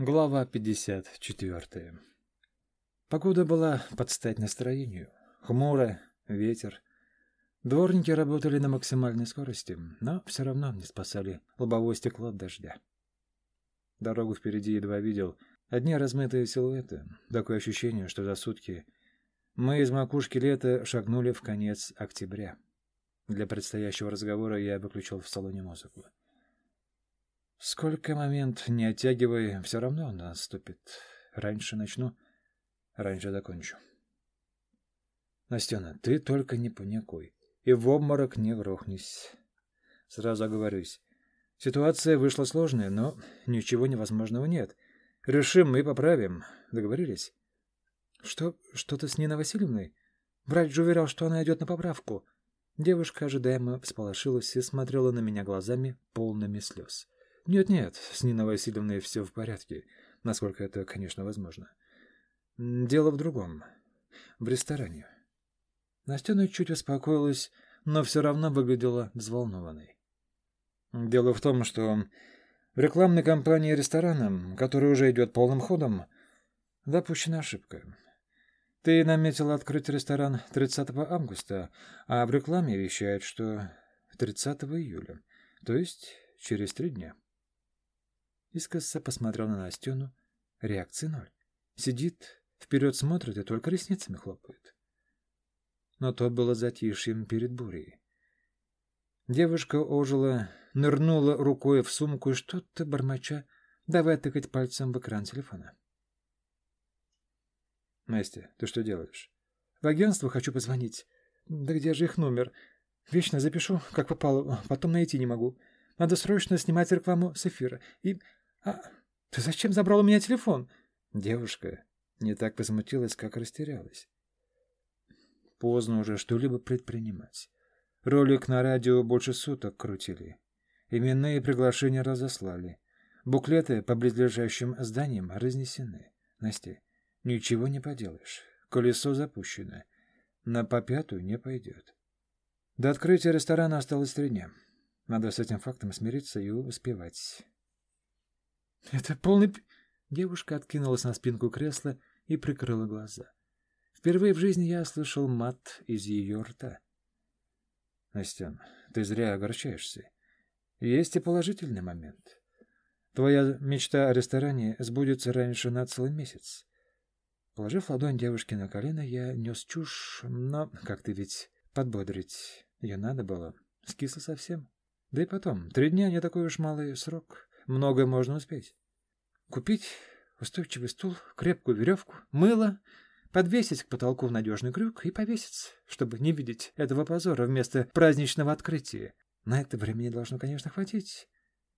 Глава 54. Погода была под стать настроению. Хмуро, ветер. Дворники работали на максимальной скорости, но все равно не спасали лобовое стекло от дождя. Дорогу впереди едва видел. Одни размытые силуэты. Такое ощущение, что за сутки мы из макушки лета шагнули в конец октября. Для предстоящего разговора я выключил в салоне музыку. Сколько момент не оттягивай, все равно наступит. Раньше начну, раньше закончу. Настена, ты только не паникуй и в обморок не грохнись. Сразу оговорюсь. Ситуация вышла сложная, но ничего невозможного нет. Решим и поправим. Договорились? Что, что-то с Ниной Васильевной? Врач же уверял, что она идет на поправку. Девушка ожидаемо всполошилась и смотрела на меня глазами, полными слез. Нет-нет, с Ниной Васильевной все в порядке, насколько это, конечно, возможно. Дело в другом. В ресторане. Настена чуть успокоилась, но все равно выглядела взволнованной. Дело в том, что в рекламной кампании ресторана, которая уже идет полным ходом, допущена ошибка. Ты наметила открыть ресторан 30 августа, а в рекламе вещают, что 30 июля, то есть через три дня. Искоса посмотрел на Настену. Реакции ноль. Сидит, вперед смотрит и только ресницами хлопает. Но то было затишьем перед бурей. Девушка ожила, нырнула рукой в сумку и что-то, бормоча, давай тыкать пальцем в экран телефона. «Настя, ты что делаешь?» «В агентство хочу позвонить. Да где же их номер? Вечно запишу, как попало, потом найти не могу. Надо срочно снимать рекламу с эфира. И «А ты зачем забрал у меня телефон?» Девушка не так возмутилась, как растерялась. Поздно уже что-либо предпринимать. Ролик на радио больше суток крутили. Именные приглашения разослали. Буклеты по близлежащим зданиям разнесены. Настя, ничего не поделаешь. Колесо запущено. На попятую не пойдет. До открытия ресторана осталось три дня. Надо с этим фактом смириться и успевать. Это полный... Девушка откинулась на спинку кресла и прикрыла глаза. Впервые в жизни я слышал мат из ее рта. Настен, ты зря огорчаешься. Есть и положительный момент. Твоя мечта о ресторане сбудется раньше на целый месяц. Положив ладонь девушке на колено, я нес чушь, но, как ты ведь, подбодрить ее надо было. Скисла совсем. Да и потом, три дня не такой уж малый срок. Многое можно успеть. Купить устойчивый стул, крепкую веревку, мыло, подвесить к потолку в надежный крюк и повеситься, чтобы не видеть этого позора вместо праздничного открытия. На это времени должно, конечно, хватить.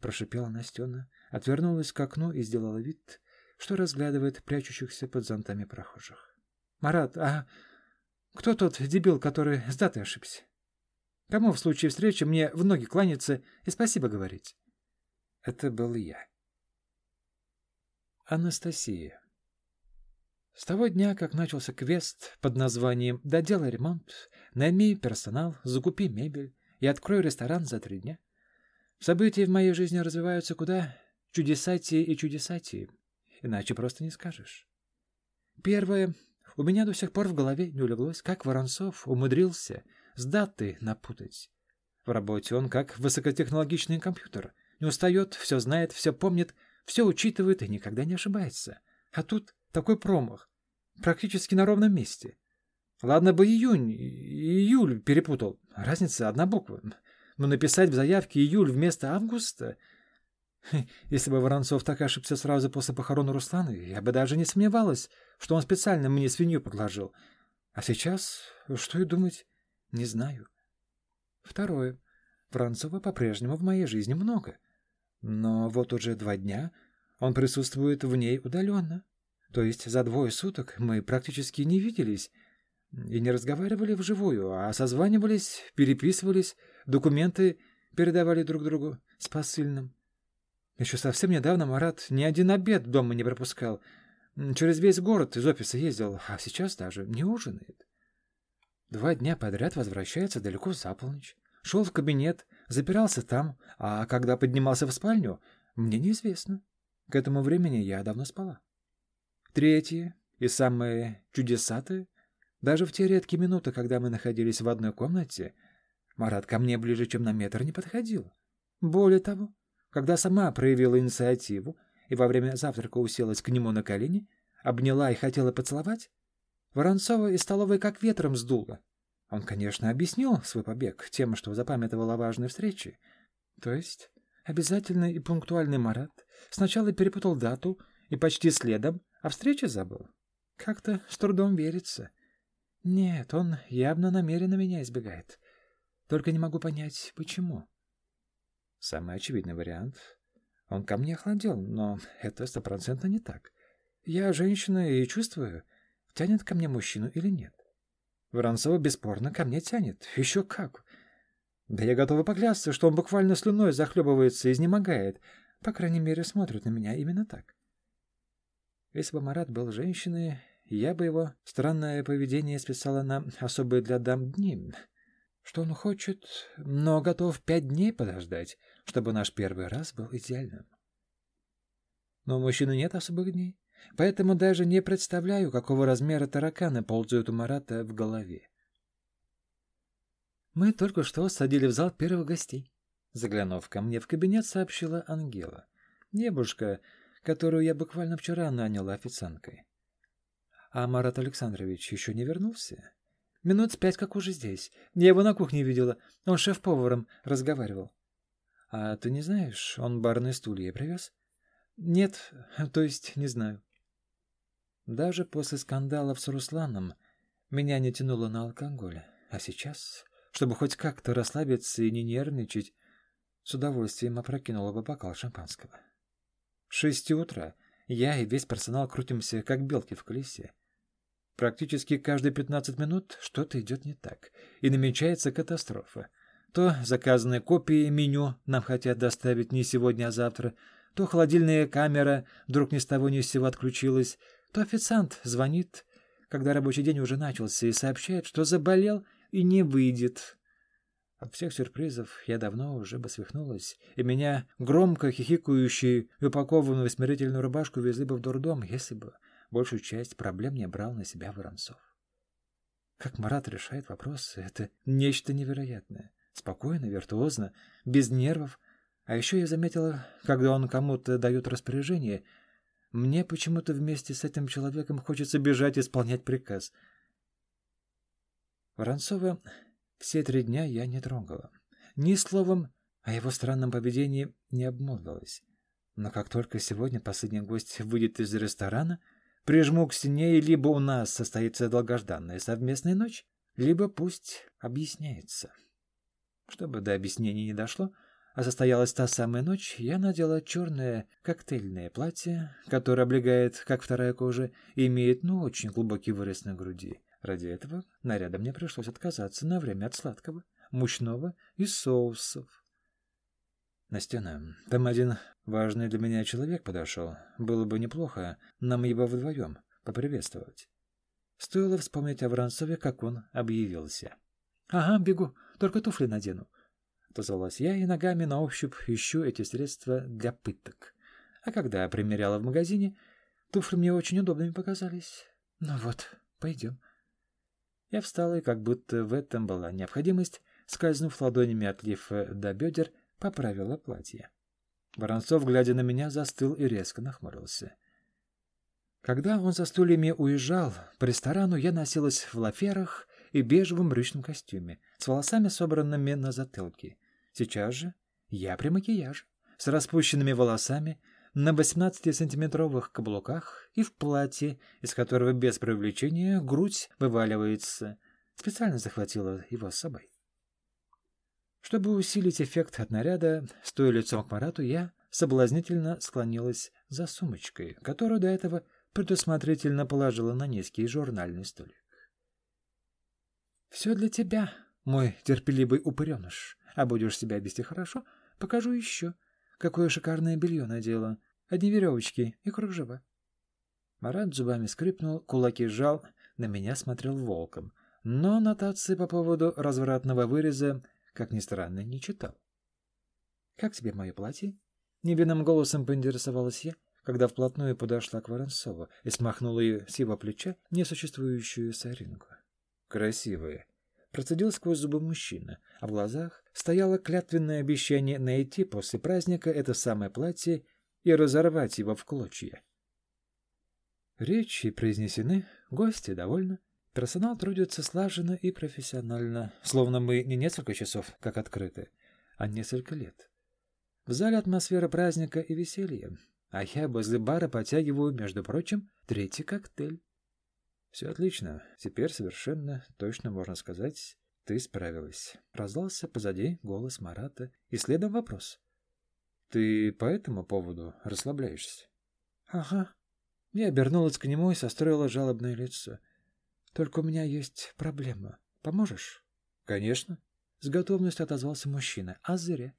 Прошипела Настена, отвернулась к окну и сделала вид, что разглядывает прячущихся под зонтами прохожих. «Марат, а кто тот дебил, который с датой ошибся? Кому в случае встречи мне в ноги кланяться и спасибо говорить?» Это был я. Анастасия. С того дня, как начался квест под названием «Доделай ремонт», «Найми персонал», «Закупи мебель» и «Открой ресторан за три дня», события в моей жизни развиваются куда чудесатее и чудесатее, иначе просто не скажешь. Первое. У меня до сих пор в голове не улеглось, как Воронцов умудрился с датой напутать. В работе он как высокотехнологичный компьютер — не устает, все знает, все помнит, все учитывает и никогда не ошибается. А тут такой промах. Практически на ровном месте. Ладно бы июнь, июль перепутал. Разница одна буква. Но написать в заявке июль вместо августа... Если бы Воронцов так ошибся сразу после похорон Руслана, я бы даже не сомневалась, что он специально мне свинью подложил. А сейчас, что и думать, не знаю. Второе. Воронцова по-прежнему в моей жизни много. Но вот уже два дня он присутствует в ней удаленно. То есть за двое суток мы практически не виделись и не разговаривали вживую, а созванивались, переписывались, документы передавали друг другу с посыльным. Еще совсем недавно Марат ни один обед дома не пропускал. Через весь город из офиса ездил, а сейчас даже не ужинает. Два дня подряд возвращается далеко за полночь. Шел в кабинет, запирался там, а когда поднимался в спальню, мне неизвестно. К этому времени я давно спала. Третье и самое чудесатое, даже в те редкие минуты, когда мы находились в одной комнате, Марат ко мне ближе, чем на метр не подходил. Более того, когда сама проявила инициативу и во время завтрака уселась к нему на колени, обняла и хотела поцеловать, Воронцова из столовой как ветром сдуло. Он, конечно, объяснил свой побег тем, что запамятовал о важной встрече. То есть обязательный и пунктуальный Марат сначала перепутал дату и почти следом о встрече забыл. Как-то с трудом верится. Нет, он явно намеренно меня избегает. Только не могу понять, почему. Самый очевидный вариант. Он ко мне охладел, но это стопроцентно не так. Я женщина и чувствую, тянет ко мне мужчину или нет. Воронцова бесспорно ко мне тянет. Еще как. Да я готова поклясться, что он буквально слюной захлебывается и изнемогает. По крайней мере, смотрит на меня именно так. Если бы Марат был женщиной, я бы его странное поведение списала на особые для дам дни. Что он хочет, но готов пять дней подождать, чтобы наш первый раз был идеальным. Но у мужчины нет особых дней. Поэтому даже не представляю, какого размера тараканы ползают у Марата в голове. «Мы только что садили в зал первых гостей», — заглянув ко мне в кабинет, сообщила Ангела. Девушка, которую я буквально вчера наняла официанткой. «А Марат Александрович еще не вернулся?» «Минут с пять, как уже здесь. Я его на кухне видела. Он шеф-поваром разговаривал». «А ты не знаешь, он барные стулья привез?» «Нет, то есть не знаю». Даже после скандалов с Русланом меня не тянуло на алкоголь. А сейчас, чтобы хоть как-то расслабиться и не нервничать, с удовольствием опрокинула бы бокал шампанского. В шести утра я и весь персонал крутимся, как белки в колесе. Практически каждые пятнадцать минут что-то идет не так, и намечается катастрофа. То заказанные копии меню нам хотят доставить не сегодня, а завтра, то холодильная камера вдруг ни с того ни с сего отключилась, то официант звонит, когда рабочий день уже начался, и сообщает, что заболел и не выйдет. От всех сюрпризов я давно уже бы свихнулась, и меня, громко хихикающую и упакованную в смирительную рубашку, везли бы в дурдом, если бы большую часть проблем не брал на себя Воронцов. Как Марат решает вопросы, это нечто невероятное. Спокойно, виртуозно, без нервов. А еще я заметила, когда он кому-то дает распоряжение — мне почему-то вместе с этим человеком хочется бежать исполнять приказ. Воронцова все три дня я не трогала. Ни словом о его странном поведении не обмолвилась. Но как только сегодня последний гость выйдет из ресторана, прижму к стене, и либо у нас состоится долгожданная совместная ночь, либо пусть объясняется. Чтобы до объяснений не дошло, а состоялась та самая ночь, я надела черное коктейльное платье, которое облегает, как вторая кожа, и имеет, ну, очень глубокий вырез на груди. Ради этого наряда мне пришлось отказаться на время от сладкого, мучного и соусов. Настена, там один важный для меня человек подошел. Было бы неплохо нам его вдвоем поприветствовать. Стоило вспомнить о Воронцове, как он объявился. — Ага, бегу, только туфли надену. Отозвалась я и ногами на ощупь ищу эти средства для пыток. А когда примеряла в магазине, туфли мне очень удобными показались. Ну вот, пойдем. Я встала, и как будто в этом была необходимость, скользнув ладонями от лифа до бедер, поправила платье. Воронцов, глядя на меня, застыл и резко нахмурился. Когда он за стульями уезжал, по ресторану я носилась в лаферах и бежевом брючном костюме, с волосами, собранными на затылке. Сейчас же я при макияже, с распущенными волосами, на 18-сантиметровых каблуках и в платье, из которого без привлечения грудь вываливается. Специально захватила его с собой. Чтобы усилить эффект от наряда, стоя лицом к Марату, я соблазнительно склонилась за сумочкой, которую до этого предусмотрительно положила на низкий журнальный столик. «Все для тебя, мой терпеливый упыреныш», а будешь себя вести хорошо, покажу еще. Какое шикарное белье надела. Одни веревочки и кружева. Марат зубами скрипнул, кулаки сжал, на меня смотрел волком. Но нотации по поводу развратного выреза, как ни странно, не читал. — Как тебе мое платье? — невинным голосом поинтересовалась я, когда вплотную подошла к Воронцову и смахнула ее с его плеча несуществующую соринку. Красивая. Процедил сквозь зубы мужчина, а в глазах стояло клятвенное обещание найти после праздника это самое платье и разорвать его в клочья. Речи произнесены, гости довольны, персонал трудится слаженно и профессионально, словно мы не несколько часов как открыты, а несколько лет. В зале атмосфера праздника и веселья, а я возле бара потягиваю, между прочим, третий коктейль. Все отлично. Теперь совершенно точно можно сказать, ты справилась. Раздался позади голос Марата и следом вопрос. Ты по этому поводу расслабляешься? Ага. Я обернулась к нему и состроила жалобное лицо. Только у меня есть проблема. Поможешь? Конечно. С готовностью отозвался мужчина. А зря.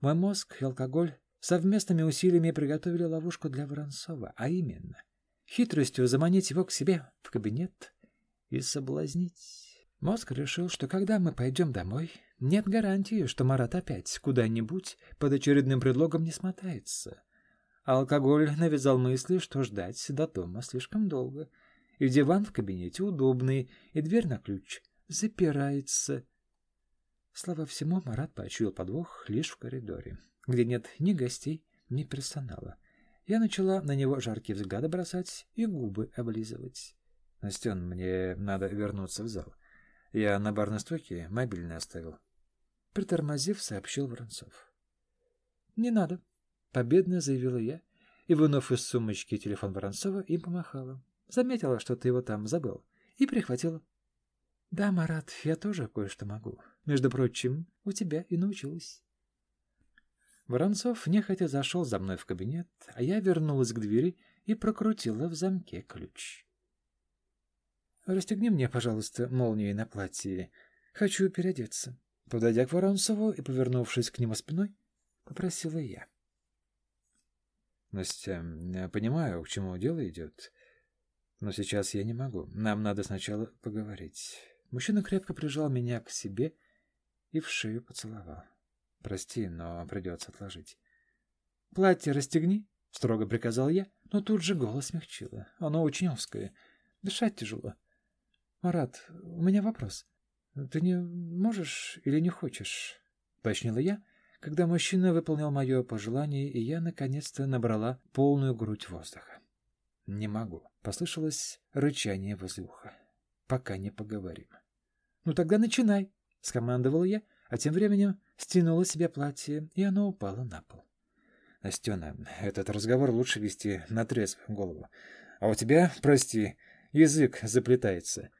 Мой мозг и алкоголь совместными усилиями приготовили ловушку для Воронцова, а именно — хитростью заманить его к себе в кабинет и соблазнить. Мозг решил, что когда мы пойдем домой, нет гарантии, что Марат опять куда-нибудь под очередным предлогом не смотается. Алкоголь навязал мысли, что ждать до дома слишком долго. И диван в кабинете удобный, и дверь на ключ запирается. Слава всему, Марат почуял подвох лишь в коридоре, где нет ни гостей, ни персонала. Я начала на него жаркие взгляды бросать и губы облизывать. «Настен, мне надо вернуться в зал. Я на барной стойке мобильный оставил». Притормозив, сообщил Воронцов. «Не надо», — победно заявила я, и, вынув из сумочки телефон Воронцова, им помахала. Заметила, что ты его там забыл, и прихватила. «Да, Марат, я тоже кое-что могу. Между прочим, у тебя и научилась». Воронцов нехотя зашел за мной в кабинет, а я вернулась к двери и прокрутила в замке ключ. «Расстегни мне, пожалуйста, молнии на платье. Хочу переодеться». Подойдя к Воронцову и повернувшись к нему спиной, попросила я. «Настя, я понимаю, к чему дело идет, но сейчас я не могу. Нам надо сначала поговорить». Мужчина крепко прижал меня к себе и в шею поцеловал. Прости, но придется отложить. «Платье расстегни», — строго приказал я, но тут же голос смягчило. Оно очень узкое. Дышать тяжело. «Марат, у меня вопрос. Ты не можешь или не хочешь?» — уточнила я, когда мужчина выполнил мое пожелание, и я наконец-то набрала полную грудь воздуха. «Не могу», — послышалось рычание возле уха. «Пока не поговорим». «Ну тогда начинай», — скомандовал я, а тем временем стянула себе платье, и оно упало на пол. Настена, этот разговор лучше вести на трезвую голову. А у тебя, прости, язык заплетается.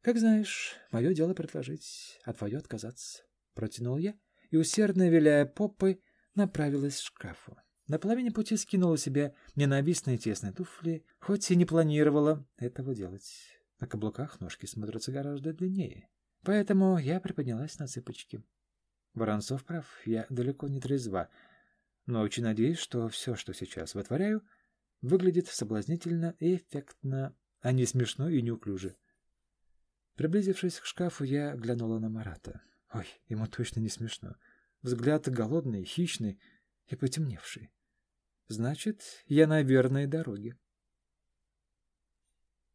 Как знаешь, мое дело предложить, а твое отказаться. Протянул я и, усердно виляя попой, направилась к шкафу. На половине пути скинула себе ненавистные тесные туфли, хоть и не планировала этого делать. На каблуках ножки смотрятся гораздо длиннее. Поэтому я приподнялась на цыпочки. Воронцов прав, я далеко не трезва, но очень надеюсь, что все, что сейчас вытворяю, выглядит соблазнительно и эффектно, а не смешно и неуклюже. Приблизившись к шкафу, я глянула на Марата. Ой, ему точно не смешно. Взгляд голодный, хищный и потемневший. Значит, я на верной дороге.